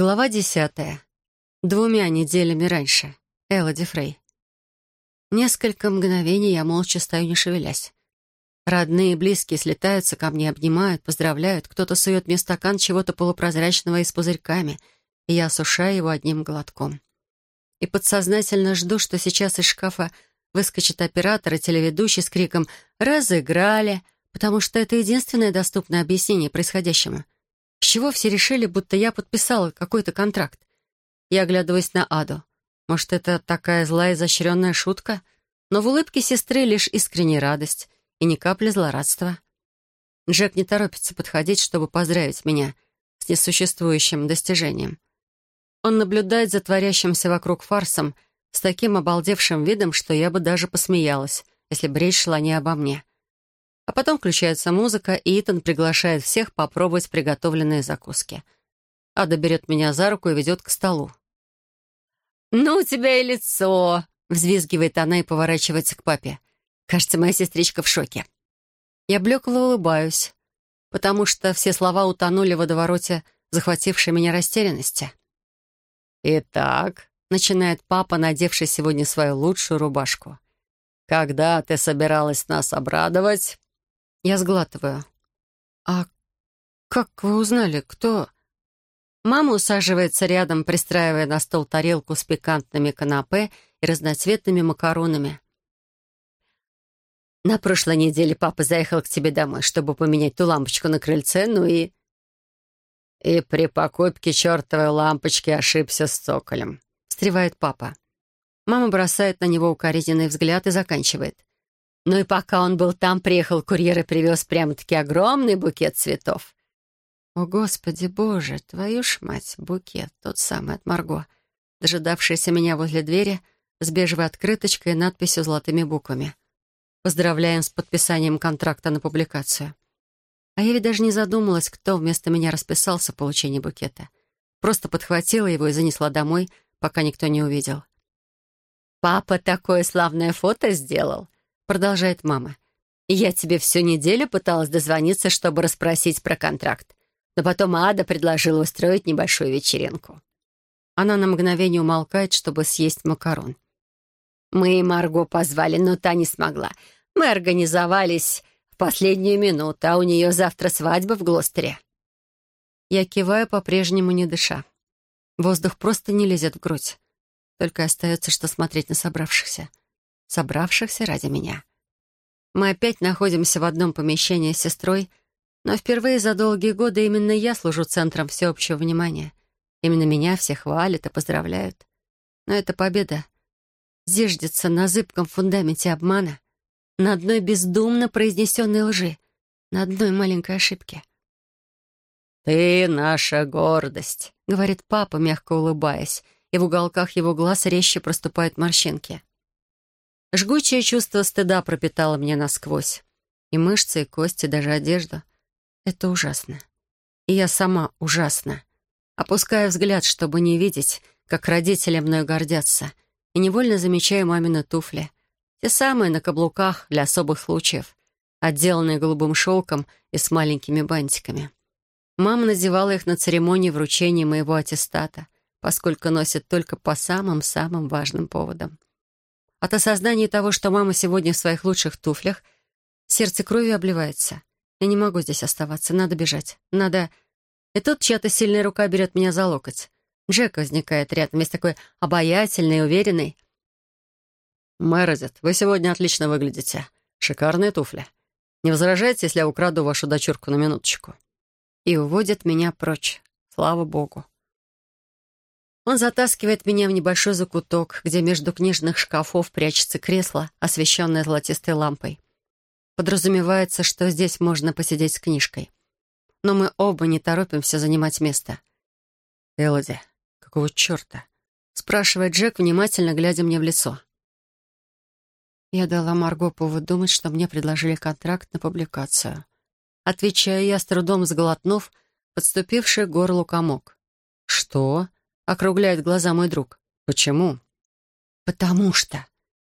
Глава десятая. Двумя неделями раньше. Элоди Фрей. Несколько мгновений я молча стою, не шевелясь. Родные и близкие слетаются ко мне, обнимают, поздравляют. Кто-то сует мне стакан чего-то полупрозрачного и с пузырьками, и я осушаю его одним глотком. И подсознательно жду, что сейчас из шкафа выскочит оператор и телеведущий с криком «Разыграли!», потому что это единственное доступное объяснение происходящему — с чего все решили, будто я подписала какой-то контракт? Я оглядываюсь на Аду. Может, это такая злая изощренная шутка? Но в улыбке сестры лишь искренняя радость и ни капли злорадства. Джек не торопится подходить, чтобы поздравить меня с несуществующим достижением. Он наблюдает за творящимся вокруг фарсом с таким обалдевшим видом, что я бы даже посмеялась, если бы речь шла не обо мне. А потом включается музыка, и Итан приглашает всех попробовать приготовленные закуски. Ада берет меня за руку и ведет к столу. «Ну, у тебя и лицо!» — взвизгивает она и поворачивается к папе. «Кажется, моя сестричка в шоке». Я блекло улыбаюсь, потому что все слова утонули в водовороте, захватившей меня растерянности. «Итак», — начинает папа, надевший сегодня свою лучшую рубашку, «когда ты собиралась нас обрадовать?» Я сглатываю. «А как вы узнали, кто...» Мама усаживается рядом, пристраивая на стол тарелку с пикантными канапе и разноцветными макаронами. «На прошлой неделе папа заехал к тебе домой, чтобы поменять ту лампочку на крыльце, ну и...» «И при покупке чертовой лампочки ошибся с цоколем», — встревает папа. Мама бросает на него укоризненный взгляд и заканчивает. Ну и пока он был там, приехал курьер и привез прямо-таки огромный букет цветов. О, Господи Боже, твою ж мать, букет, тот самый от Марго, дожидавшийся меня возле двери с бежевой открыточкой и надписью золотыми буквами. Поздравляем с подписанием контракта на публикацию. А я ведь даже не задумалась, кто вместо меня расписался в получении букета. Просто подхватила его и занесла домой, пока никто не увидел. «Папа такое славное фото сделал!» Продолжает мама. «Я тебе всю неделю пыталась дозвониться, чтобы расспросить про контракт. Но потом Ада предложила устроить небольшую вечеринку». Она на мгновение умолкает, чтобы съесть макарон. «Мы и Марго позвали, но та не смогла. Мы организовались в последнюю минуту, а у нее завтра свадьба в Глостере». Я киваю, по-прежнему не дыша. Воздух просто не лезет в грудь. Только остается, что смотреть на собравшихся собравшихся ради меня. Мы опять находимся в одном помещении с сестрой, но впервые за долгие годы именно я служу центром всеобщего внимания. Именно меня все хвалят и поздравляют. Но эта победа зиждется на зыбком фундаменте обмана, на одной бездумно произнесенной лжи, на одной маленькой ошибке. «Ты наша гордость», — говорит папа, мягко улыбаясь, и в уголках его глаз резче проступают морщинки. Жгучее чувство стыда пропитало меня насквозь. И мышцы, и кости, даже одежда. Это ужасно. И я сама ужасна. Опускаю взгляд, чтобы не видеть, как родители мною гордятся, и невольно замечаю мамины туфли. Те самые на каблуках для особых случаев, отделанные голубым шелком и с маленькими бантиками. Мама надевала их на церемонии вручения моего аттестата, поскольку носит только по самым-самым важным поводам. От осознания того, что мама сегодня в своих лучших туфлях, сердце кровью обливается. Я не могу здесь оставаться, надо бежать. Надо... И тут чья-то сильная рука берет меня за локоть. Джек возникает рядом, весь такой обаятельный уверенный. «Мередит, вы сегодня отлично выглядите. Шикарные туфли. Не возражайте, если я украду вашу дочурку на минуточку?» И уводит меня прочь. Слава богу. Он затаскивает меня в небольшой закуток, где между книжных шкафов прячется кресло, освещенное золотистой лампой. Подразумевается, что здесь можно посидеть с книжкой. Но мы оба не торопимся занимать место. «Элоди, какого черта?» — спрашивает Джек, внимательно глядя мне в лицо. Я дала Марго повод думать, что мне предложили контракт на публикацию. Отвечаю я, с трудом сглотнув, подступивший к горлу комок. «Что?» Округляет глаза мой друг. «Почему?» «Потому что...»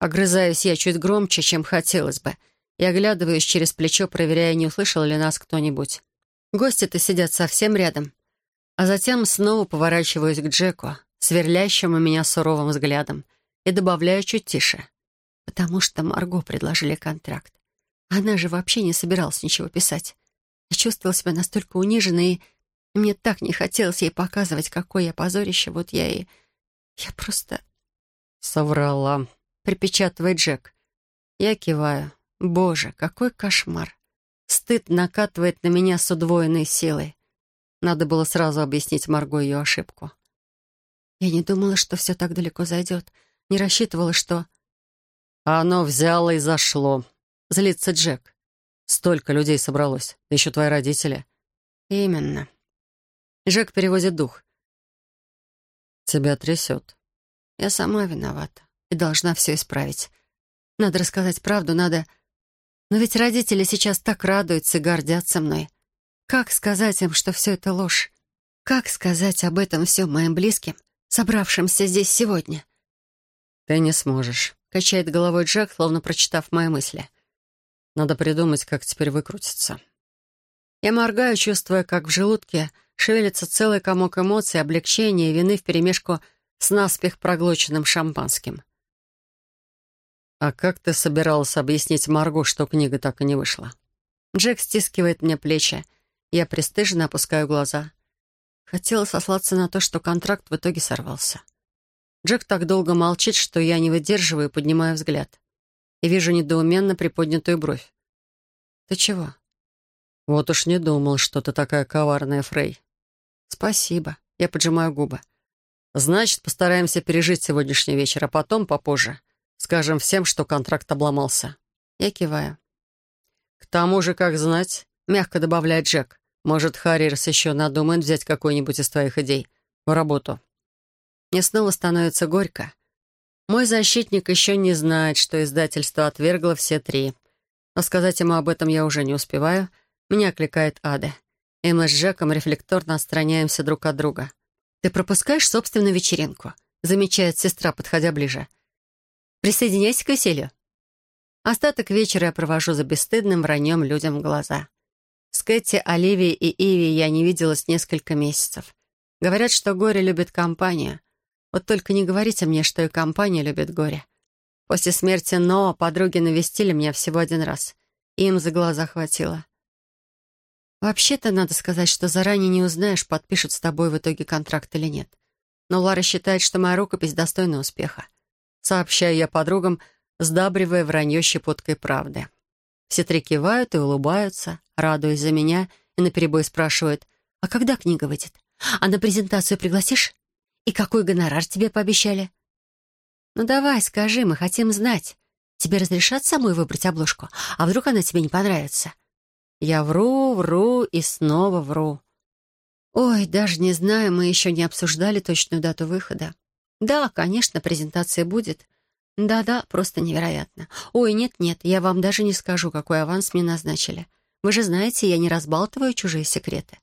Огрызаюсь я чуть громче, чем хотелось бы, и оглядываюсь через плечо, проверяя, не услышал ли нас кто-нибудь. Гости-то сидят совсем рядом. А затем снова поворачиваюсь к Джеку, сверлящему меня суровым взглядом, и добавляю чуть тише. Потому что Марго предложили контракт. Она же вообще не собиралась ничего писать. Я чувствовала себя настолько униженной, и мне так не хотелось ей показывать, какое я позорище. Вот я и... Я просто... «Соврала», — припечатывает Джек. Я киваю. «Боже, какой кошмар!» Стыд накатывает на меня с удвоенной силой. Надо было сразу объяснить Марго ее ошибку. Я не думала, что все так далеко зайдет. Не рассчитывала, что... «Оно взяло и зашло», — злится Джек. «Столько людей собралось, да еще твои родители». «Именно». Джек переводит дух. «Тебя трясет». «Я сама виновата и должна все исправить. Надо рассказать правду, надо... Но ведь родители сейчас так радуются и гордятся мной. Как сказать им, что все это ложь? Как сказать об этом всем моим близким, собравшимся здесь сегодня? «Ты не сможешь», — качает головой Джек, словно прочитав мои мысли. «Надо придумать, как теперь выкрутиться». Я моргаю, чувствуя, как в желудке шевелится целый комок эмоций, облегчения и вины вперемешку с наспех проглоченным шампанским. «А как ты собиралась объяснить Марго, что книга так и не вышла?» Джек стискивает мне плечи, я пристыженно опускаю глаза. Хотела сослаться на то, что контракт в итоге сорвался. Джек так долго молчит, что я не выдерживаю и поднимаю взгляд. И вижу недоуменно приподнятую бровь. «Ты чего?» «Вот уж не думал, что ты такая коварная, Фрей». «Спасибо». Я поджимаю губы. «Значит, постараемся пережить сегодняшний вечер, а потом, попозже, скажем всем, что контракт обломался». Я киваю. «К тому же, как знать», — мягко добавляет Джек, может, Харрис еще надумает взять какую-нибудь из твоих идей в работу. Мне снова становится горько. Мой защитник еще не знает, что издательство отвергло все три. Но сказать ему об этом я уже не успеваю. Меня окликает Ада. И мы с Джеком рефлекторно отстраняемся друг от друга. «Ты пропускаешь собственную вечеринку», — замечает сестра, подходя ближе. «Присоединяйся к веселью». Остаток вечера я провожу за бесстыдным враньем людям в глаза. С Кэти, Оливией и Иви я не виделась несколько месяцев. Говорят, что горе любит компанию. Вот только не говорите мне, что и компания любит горе. После смерти Ноа подруги навестили меня всего один раз. Им за глаза хватило. Вообще-то надо сказать, что заранее не узнаешь, подпишут с тобой в итоге контракт или нет. Но Лара считает, что моя рукопись достойна успеха. Сообщаю я подругам, сдабривая вранье щепоткой правды. Все три кивают и улыбаются, радуясь за меня, и наперебой спрашивают, «А когда книга выйдет? А на презентацию пригласишь? И какой гонорар тебе пообещали?» «Ну давай, скажи, мы хотим знать. Тебе разрешат самой выбрать обложку? А вдруг она тебе не понравится?» Я вру, вру и снова вру. Ой, даже не знаю, мы еще не обсуждали точную дату выхода. Да, конечно, презентация будет. Да-да, просто невероятно. Ой, нет-нет, я вам даже не скажу, какой аванс мне назначили. Вы же знаете, я не разбалтываю чужие секреты.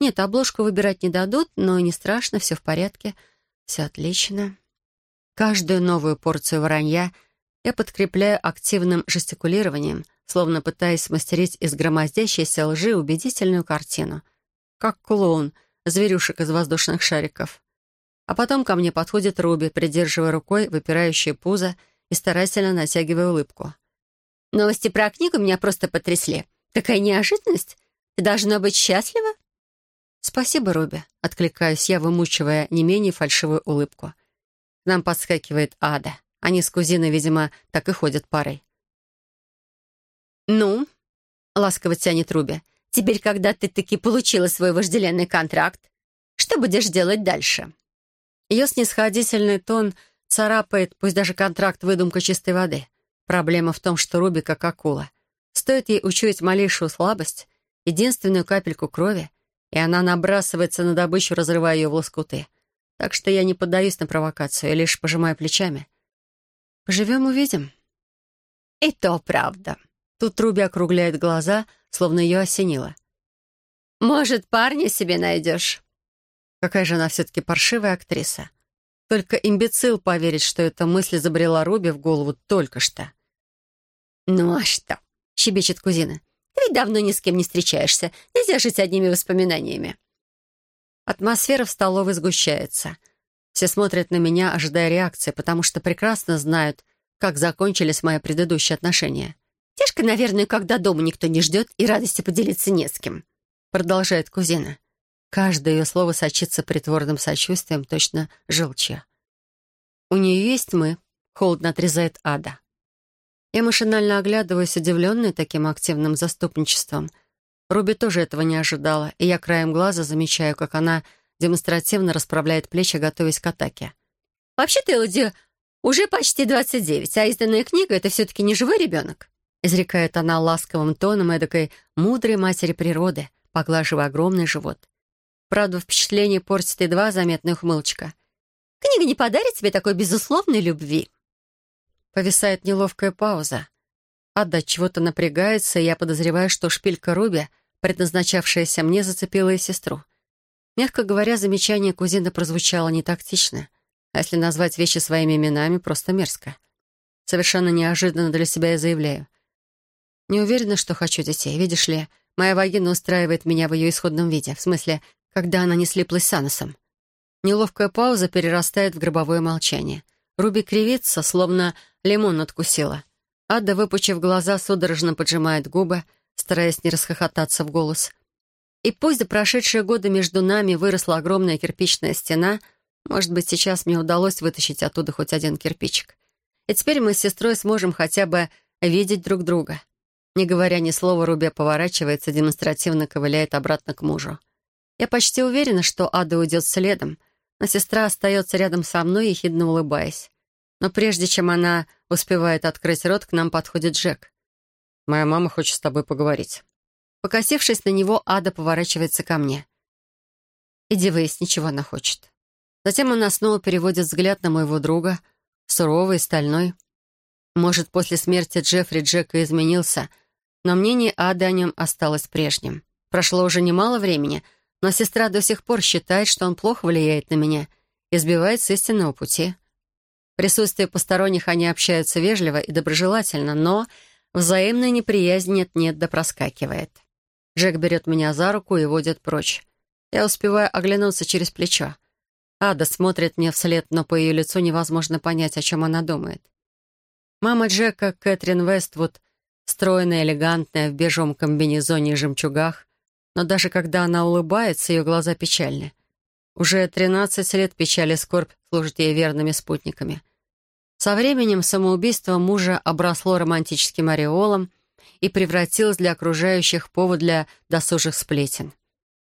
Нет, обложку выбирать не дадут, но не страшно, все в порядке. Все отлично. Каждую новую порцию вранья я подкрепляю активным жестикулированием, словно пытаясь смастерить из громоздящейся лжи убедительную картину. Как клоун, зверюшек из воздушных шариков. А потом ко мне подходит Руби, придерживая рукой выпирающее пузо и старательно натягивая улыбку. «Новости про книгу меня просто потрясли. Какая неожиданность! Ты должна быть счастлива?» «Спасибо, Руби», — откликаюсь я, вымучивая не менее фальшивую улыбку. Нам подскакивает Ада. Они с кузиной, видимо, так и ходят парой. «Ну?» — ласково тянет Руби. «Теперь, когда ты таки получила свой вожделенный контракт, что будешь делать дальше?» Ее снисходительный тон царапает, пусть даже контракт выдумка чистой воды. Проблема в том, что Руби как акула. Стоит ей учуять малейшую слабость, единственную капельку крови, и она набрасывается на добычу, разрывая ее в лоскуты. Так что я не поддаюсь на провокацию, лишь пожимаю плечами. Поживем — увидим. И то правда. Тут Руби округляет глаза, словно ее осенило. «Может, парня себе найдешь?» Какая же она все-таки паршивая актриса. Только имбецил поверит, что эта мысль забрела Руби в голову только что. «Ну а что?» — щебечет кузина. «Ты ведь давно ни с кем не встречаешься. Нельзя жить одними воспоминаниями». Атмосфера в столовой сгущается. Все смотрят на меня, ожидая реакции, потому что прекрасно знают, как закончились мои предыдущие отношения. «Тяжко, наверное, когда дома никто не ждет и радости поделиться не с кем», продолжает кузина. Каждое ее слово сочится притворным сочувствием, точно желчью. «У нее есть мы», — холодно отрезает Ада. Я машинально оглядываюсь, удивленная таким активным заступничеством. Руби тоже этого не ожидала, и я краем глаза замечаю, как она демонстративно расправляет плечи, готовясь к атаке. «Вообще-то, Элоди, уже почти 29, а изданная книга — это все-таки не живой ребенок», изрекает она ласковым тоном эдакой мудрой матери природы, поглаживая огромный живот. Правда, впечатление портит едва заметная ухмылочка. «Книга не подарит тебе такой безусловной любви». Повисает неловкая пауза. Ада чего-то напрягается, и я подозреваю, что шпилька Руби, предназначавшаяся мне, зацепила и сестру. Мягко говоря, замечание кузина прозвучало не тактично, а если назвать вещи своими именами, просто мерзко. Совершенно неожиданно для себя я заявляю. Не уверена, что хочу детей. Видишь ли, моя вагина устраивает меня в ее исходном виде, в смысле, когда она не слиплась с анусом. Неловкая пауза перерастает в гробовое молчание. Руби кривится, словно Лимон откусила. Ада, выпучив глаза, судорожно поджимает губы, стараясь не расхохотаться в голос. И пусть за прошедшие годы между нами выросла огромная кирпичная стена, может быть, сейчас мне удалось вытащить оттуда хоть один кирпичик. И теперь мы с сестрой сможем хотя бы видеть друг друга. Не говоря ни слова, Руби поворачивается, демонстративно ковыляет обратно к мужу. Я почти уверена, что Ада уйдет следом, но сестра остается рядом со мной, ехидно улыбаясь. Но прежде чем она успевает открыть рот, к нам подходит Джек. «Моя мама хочет с тобой поговорить». Покосившись на него, Ада поворачивается ко мне. «Иди выясни, чего она хочет». Затем она снова переводит взгляд на моего друга, суровый, стальной. Может, после смерти Джеффри Джека изменился, но мнение Ады о нем осталось прежним. Прошло уже немало времени, но сестра до сих пор считает, что он плохо влияет на меня и сбивает с истинного пути. В присутствии посторонних они общаются вежливо и доброжелательно, но взаимная неприязнь нет-нет да проскакивает. Джек берет меня за руку и водит прочь. Я успеваю оглянуться через плечо. Ада смотрит мне вслед, но по ее лицу невозможно понять, о чем она думает. Мама Джека, Кэтрин Вествуд, стройная, элегантная, в бежевом комбинезоне и жемчугах, но даже когда она улыбается, ее глаза печальны. Уже тринадцать лет печаль и скорбь служат ей верными спутниками. Со временем самоубийство мужа обросло романтическим ореолом и превратилось для окружающих повод для досужих сплетен.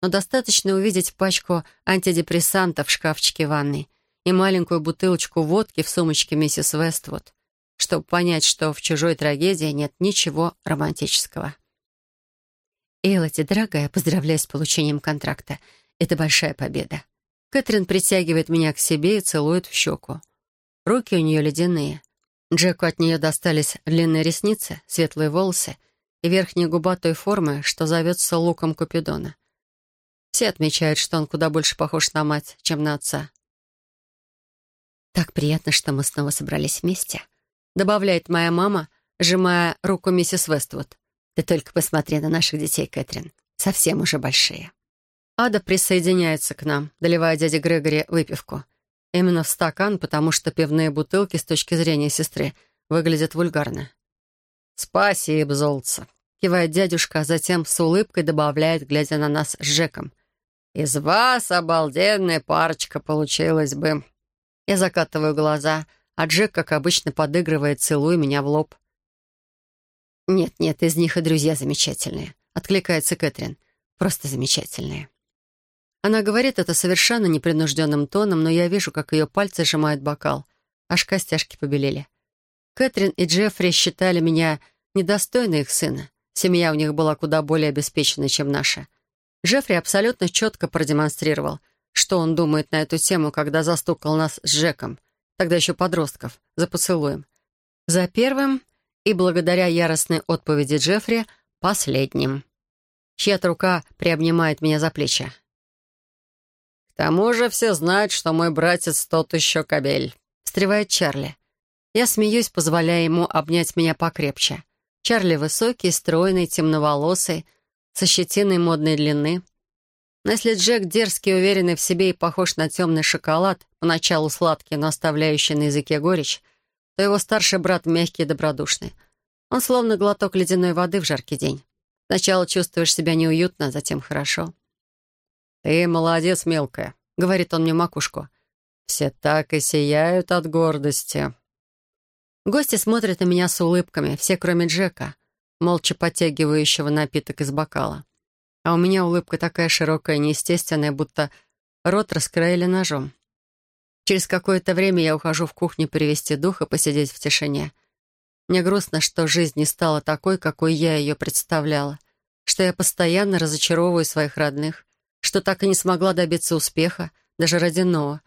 Но достаточно увидеть пачку антидепрессантов в шкафчике ванной и маленькую бутылочку водки в сумочке миссис Вествуд, чтобы понять, что в чужой трагедии нет ничего романтического. «Элоти, дорогая, поздравляю с получением контракта. Это большая победа. Кэтрин притягивает меня к себе и целует в щеку. Руки у нее ледяные. Джеку от нее достались длинные ресницы, светлые волосы и верхняя губа той формы, что зовется луком Купидона. Все отмечают, что он куда больше похож на мать, чем на отца. «Так приятно, что мы снова собрались вместе», — добавляет моя мама, сжимая руку миссис Вествуд. «Ты только посмотри на наших детей, Кэтрин. Совсем уже большие». Ада присоединяется к нам, доливая дяде Грегори выпивку. Именно в стакан, потому что пивные бутылки с точки зрения сестры выглядят вульгарно. «Спасибо, золотце», — кивает дядюшка, а затем с улыбкой добавляет, глядя на нас с Джеком. «Из вас обалденная парочка получилась бы». Я закатываю глаза, а Джек, как обычно, подыгрывает, целуя меня в лоб. «Нет-нет, из них и друзья замечательные», — откликается Кэтрин. «Просто замечательные». Она говорит это совершенно непринужденным тоном, но я вижу, как ее пальцы сжимают бокал, аж костяшки побелели. Кэтрин и Джеффри считали меня недостойной их сына. Семья у них была куда более обеспеченной, чем наша. Джеффри абсолютно четко продемонстрировал, что он думает на эту тему, когда застукал нас с Джеком, тогда еще подростков, за поцелуем. За первым и, благодаря яростной отповеди Джеффри, последним. Чья-то рука приобнимает меня за плечи. «К тому же все знают, что мой братец тот еще кобель», — встревает Чарли. Я смеюсь, позволяя ему обнять меня покрепче. Чарли высокий, стройный, темноволосый, со щетиной модной длины. Но если Джек дерзкий, уверенный в себе и похож на темный шоколад, поначалу сладкий, но оставляющий на языке горечь, то его старший брат мягкий и добродушный. Он словно глоток ледяной воды в жаркий день. Сначала чувствуешь себя неуютно, затем хорошо. «Ты молодец, мелкая», — говорит он мне макушку. «Все так и сияют от гордости». Гости смотрят на меня с улыбками, все кроме Джека, молча подтягивающего напиток из бокала. А у меня улыбка такая широкая, неестественная, будто рот раскроили ножом. Через какое-то время я ухожу в кухню перевести дух и посидеть в тишине. Мне грустно, что жизнь не стала такой, какой я ее представляла, что я постоянно разочаровываю своих родных, что так и не смогла добиться успеха, даже ради Ноа.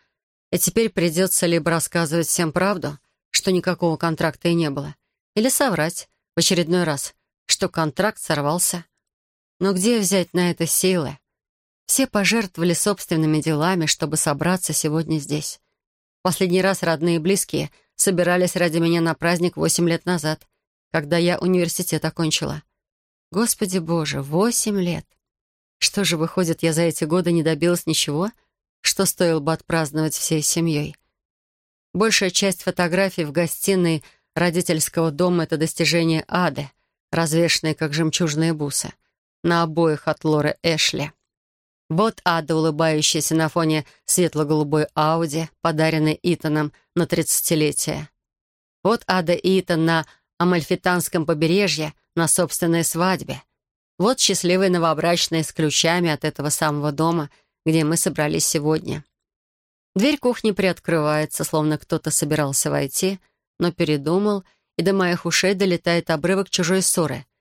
И теперь придется либо рассказывать всем правду, что никакого контракта и не было, или соврать в очередной раз, что контракт сорвался — но где взять на это силы? Все пожертвовали собственными делами, чтобы собраться сегодня здесь. Последний раз родные и близкие собирались ради меня на праздник восемь лет назад, когда я университет окончила. Господи Боже, восемь лет! Что же, выходит, я за эти годы не добилась ничего, что стоило бы отпраздновать всей семьей? Большая часть фотографий в гостиной родительского дома — это достижение ады, развешенные как жемчужные бусы — на обоих от Лоры Эшли. Вот Ада, улыбающаяся на фоне светло-голубой Ауди, подаренной Итаном на тридцатилетие. Вот Ада и Итан на Амальфитанском побережье на собственной свадьбе. Вот счастливые новобрачные с ключами от этого самого дома, где мы собрались сегодня. Дверь кухни приоткрывается, словно кто-то собирался войти, но передумал, и до моих ушей долетает обрывок чужой ссоры —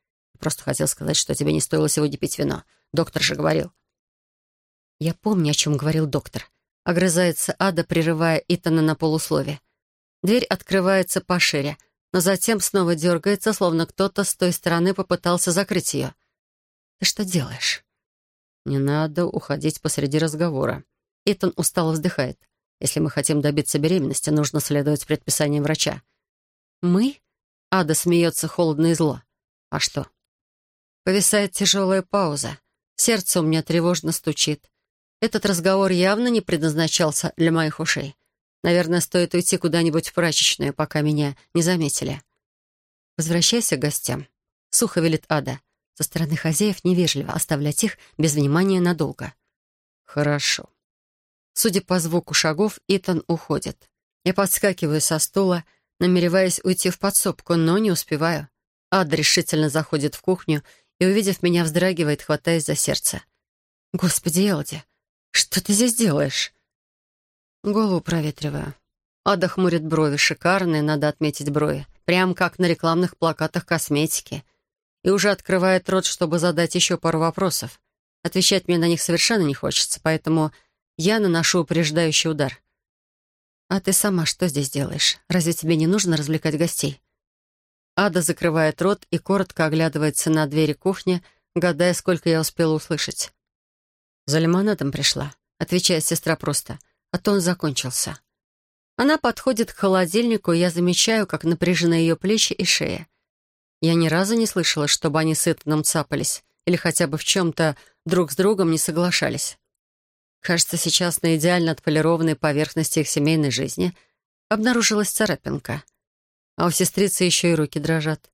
Просто хотел сказать, что тебе не стоило сегодня пить вино. Доктор же говорил». «Я помню, о чем говорил доктор». Огрызается Ада, прерывая Итана на полуслове. Дверь открывается пошире, но затем снова дергается, словно кто-то с той стороны попытался закрыть ее. «Ты что делаешь?» «Не надо уходить посреди разговора». Итан устало вздыхает. «Если мы хотим добиться беременности, нужно следовать предписаниям врача». «Мы?» Ада смеется холодно и зло. «А что? Повисает тяжелая пауза. Сердце у меня тревожно стучит. Этот разговор явно не предназначался для моих ушей. Наверное, стоит уйти куда-нибудь в прачечную, пока меня не заметили. «Возвращайся к гостям», — сухо велит Ада. Со стороны хозяев невежливо оставлять их без внимания надолго. «Хорошо». Судя по звуку шагов, Итан уходит. Я подскакиваю со стула, намереваясь уйти в подсобку, но не успеваю. Ада решительно заходит в кухню и, увидев меня, вздрагивает, хватаясь за сердце. «Господи, Элди, что ты здесь делаешь?» Голову проветриваю. Ада хмурит брови, шикарные, надо отметить брови, прям как на рекламных плакатах косметики. И уже открывает рот, чтобы задать еще пару вопросов. Отвечать мне на них совершенно не хочется, поэтому я наношу упреждающий удар. «А ты сама что здесь делаешь? Разве тебе не нужно развлекать гостей?» Ада закрывает рот и коротко оглядывается на двери кухни, гадая, сколько я успела услышать. «За лимонадом пришла», — отвечает сестра просто, а то он закончился. Она подходит к холодильнику, и я замечаю, как напряжены ее плечи и шея. Я ни разу не слышала, чтобы они с Итаном цапались или хотя бы в чем-то друг с другом не соглашались. Кажется, сейчас на идеально отполированной поверхности их семейной жизни обнаружилась царапинка — а у сестрицы еще и руки дрожат.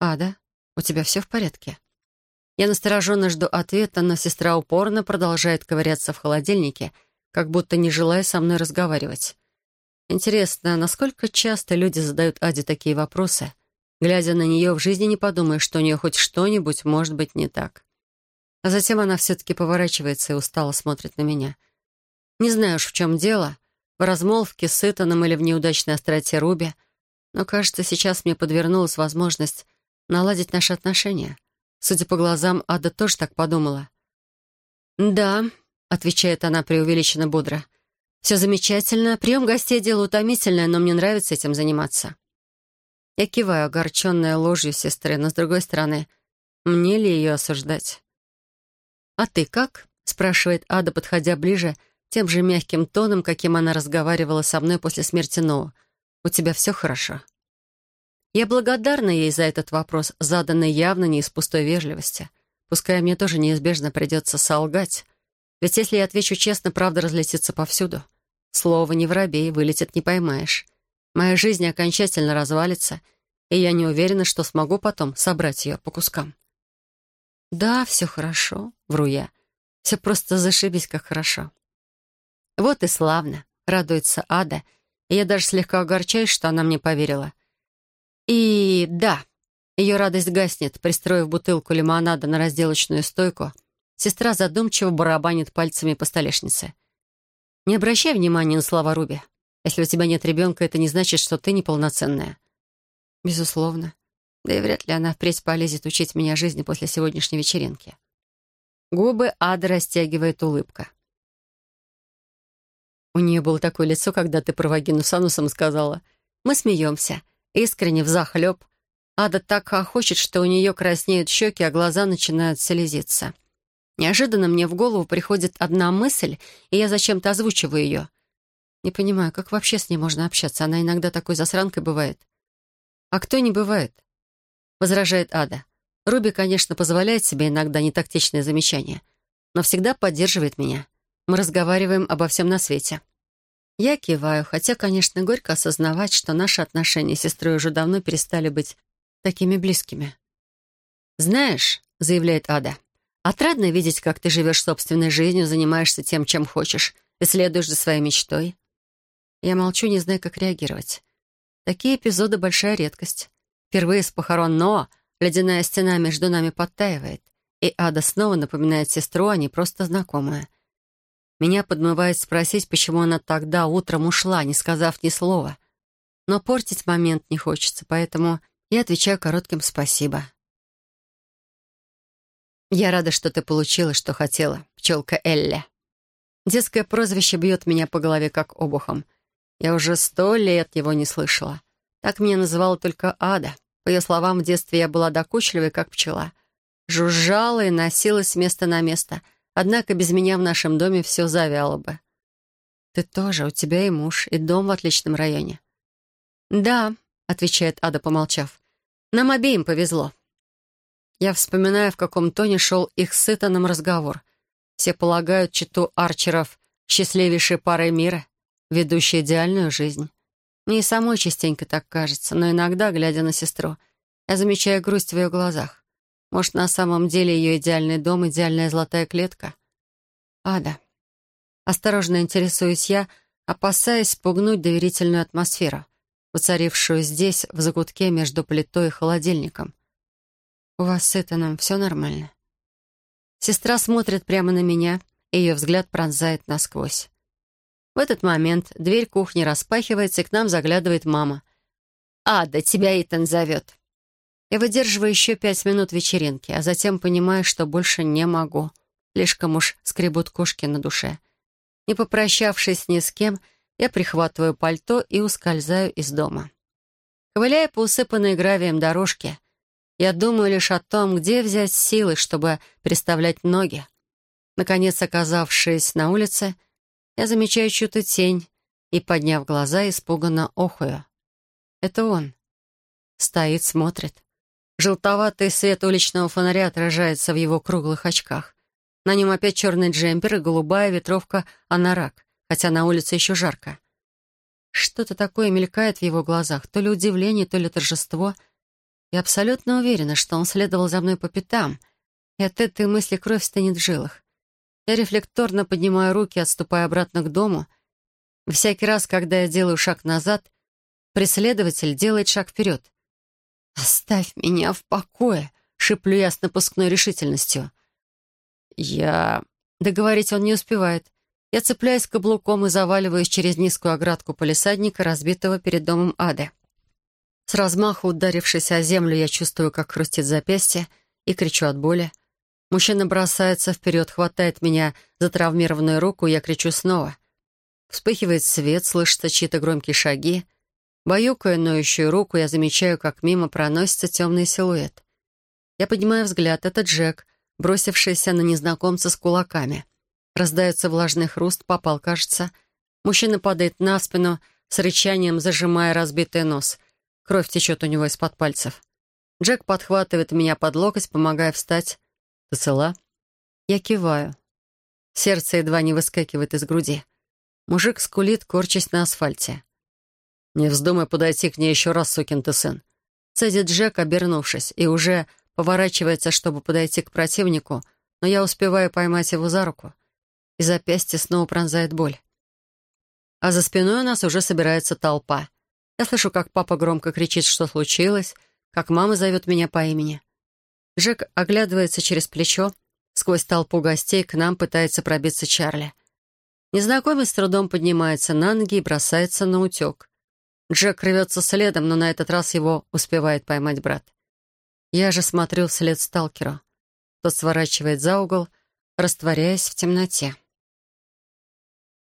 «Ада, у тебя все в порядке?» Я настороженно жду ответа, но сестра упорно продолжает ковыряться в холодильнике, как будто не желая со мной разговаривать. Интересно, насколько часто люди задают Аде такие вопросы? Глядя на нее, в жизни не подумаешь, что у нее хоть что-нибудь может быть не так. А затем она все-таки поворачивается и устало смотрит на меня. Не знаю уж, в чем дело, в размолвке с Итаном или в неудачной остроте Руби — но, кажется, сейчас мне подвернулась возможность наладить наши отношения. Судя по глазам, Ада тоже так подумала. «Да», — отвечает она преувеличенно бодро. «Все замечательно. Прием гостей — дело утомительное, но мне нравится этим заниматься». Я киваю, огорченная ложью сестры, но, с другой стороны, мне ли ее осуждать? «А ты как?» — спрашивает Ада, подходя ближе, тем же мягким тоном, каким она разговаривала со мной после смерти Ноа. У тебя все хорошо?» Я благодарна ей за этот вопрос, заданный явно не из пустой вежливости. Пускай мне тоже неизбежно придется солгать, Ведь если я отвечу честно, правда разлетится повсюду. Слово не воробей, вылетит не поймаешь. Моя жизнь окончательно развалится, и я не уверена, что смогу потом собрать ее по кускам. «Да, все хорошо», — вру я. «Все просто зашибись, как хорошо». Вот и славно, радуется Ада, я даже слегка огорчаюсь, что она мне поверила. И да, ее радость гаснет, пристроив бутылку лимонада на разделочную стойку. Сестра задумчиво барабанит пальцами по столешнице. Не обращай внимания на слова Руби. Если у тебя нет ребенка, это не значит, что ты неполноценная. Безусловно. Да и вряд ли она впредь полезет учить меня жизни после сегодняшней вечеринки. Губы Ады растягивает улыбка. У нее было такое лицо, когда ты про вагину с анусом сказала. Мы смеемся. Искренне, взахлеб. Ада так хохочет, что у нее краснеют щеки, а глаза начинают слезиться. Неожиданно мне в голову приходит одна мысль, и я зачем-то озвучиваю ее. Не понимаю, как вообще с ней можно общаться? Она иногда такой засранкой бывает. «А кто не бывает?» — возражает Ада. Руби, конечно, позволяет себе иногда нетактичные замечания, но всегда поддерживает меня. Мы разговариваем обо всем на свете. Я киваю, хотя, конечно, горько осознавать, что наши отношения с сестрой уже давно перестали быть такими близкими. «Знаешь», — заявляет Ада, «отрадно видеть, как ты живешь собственной жизнью, занимаешься тем, чем хочешь, и следуешь за своей мечтой». Я молчу, не зная, как реагировать. Такие эпизоды — большая редкость. Впервые с похорон но ледяная стена между нами подтаивает, и Ада снова напоминает сестру, а не просто знакомая. Меня подмывает спросить, почему она тогда утром ушла, не сказав ни слова. Но портить момент не хочется, поэтому я отвечаю коротким «спасибо». «Я рада, что ты получила, что хотела, пчелка Элли». Детское прозвище бьет меня по голове как обухом. Я уже сто лет его не слышала. Так меня называла только Ада. По ее словам, в детстве я была докучливой, как пчела. Жужжала и носилась с места на место — Однако без меня в нашем доме все завяло бы. Ты тоже, у тебя и муж, и дом в отличном районе. Да, отвечает Ада, помолчав. Нам обеим повезло. Я вспоминаю, в каком тоне шел их с Итаном разговор. Все полагают читу Арчеров счастливейшей парой мира, ведущей идеальную жизнь. Мне и самой частенько так кажется, но иногда, глядя на сестру, я замечаю грусть в ее глазах. Может, на самом деле ее идеальный дом — идеальная золотая клетка? Ада. Осторожно интересуюсь я, опасаясь спугнуть доверительную атмосферу, воцарившую здесь, в закутке между плитой и холодильником. «У вас с Итаном все нормально?» Сестра смотрит прямо на меня, и ее взгляд пронзает насквозь. В этот момент дверь кухни распахивается, и к нам заглядывает мама. «Ада, тебя Итан зовет!» Я выдерживаю еще пять минут вечеринки, а затем понимаю, что больше не могу. Слишком уж скребут кошки на душе. Не попрощавшись ни с кем, я прихватываю пальто и ускользаю из дома. Ковыляя по усыпанной гравием дорожке, я думаю лишь о том, где взять силы, чтобы переставлять ноги. Наконец, оказавшись на улице, я замечаю чью-то тень и, подняв глаза, испуганно охую. Это он. Стоит, смотрит. Желтоватый свет уличного фонаря отражается в его круглых очках. На нем опять черный джемпер и голубая ветровка анорак, хотя на улице еще жарко. Что-то такое мелькает в его глазах, то ли удивление, то ли торжество. Я абсолютно уверена, что он следовал за мной по пятам, и от этой мысли кровь стынет в жилах. Я рефлекторно поднимаю руки, отступая обратно к дому. Всякий раз, когда я делаю шаг назад, преследователь делает шаг вперед — «Оставь меня в покое!» — шиплю я с напускной решительностью. «Я...» Договорить он не успевает. Я цепляюсь каблуком и заваливаюсь через низкую оградку полисадника, разбитого перед домом Ады. С размаху ударившись о землю, я чувствую, как хрустит запястье, и кричу от боли. Мужчина бросается вперед, хватает меня за травмированную руку, я кричу снова. Вспыхивает свет, слышатся чьи-то громкие шаги — Баюкая ноющую руку, я замечаю, как мимо проносится темный силуэт. Я поднимаю взгляд. Это Джек, бросившийся на незнакомца с кулаками. Раздается влажный хруст, попал, кажется. Мужчина падает на спину, с рычанием зажимая разбитый нос. Кровь течет у него из-под пальцев. Джек подхватывает меня под локоть, помогая встать. «Ты цела?» Я киваю. Сердце едва не выскакивает из груди. Мужик скулит, корчась на асфальте. «Не вздумай подойти к ней еще раз, сукин ты сын!» Цедит Джек, обернувшись, и уже поворачивается, чтобы подойти к противнику, но я успеваю поймать его за руку. И запястье снова пронзает боль. А за спиной у нас уже собирается толпа. Я слышу, как папа громко кричит, что случилось, как мама зовет меня по имени. Джек оглядывается через плечо. Сквозь толпу гостей к нам пытается пробиться Чарли. Незнакомец с трудом поднимается на ноги и бросается на утек. Джек рвется следом, но на этот раз его успевает поймать брат. Я же смотрю вслед сталкеру. Тот сворачивает за угол, растворяясь в темноте.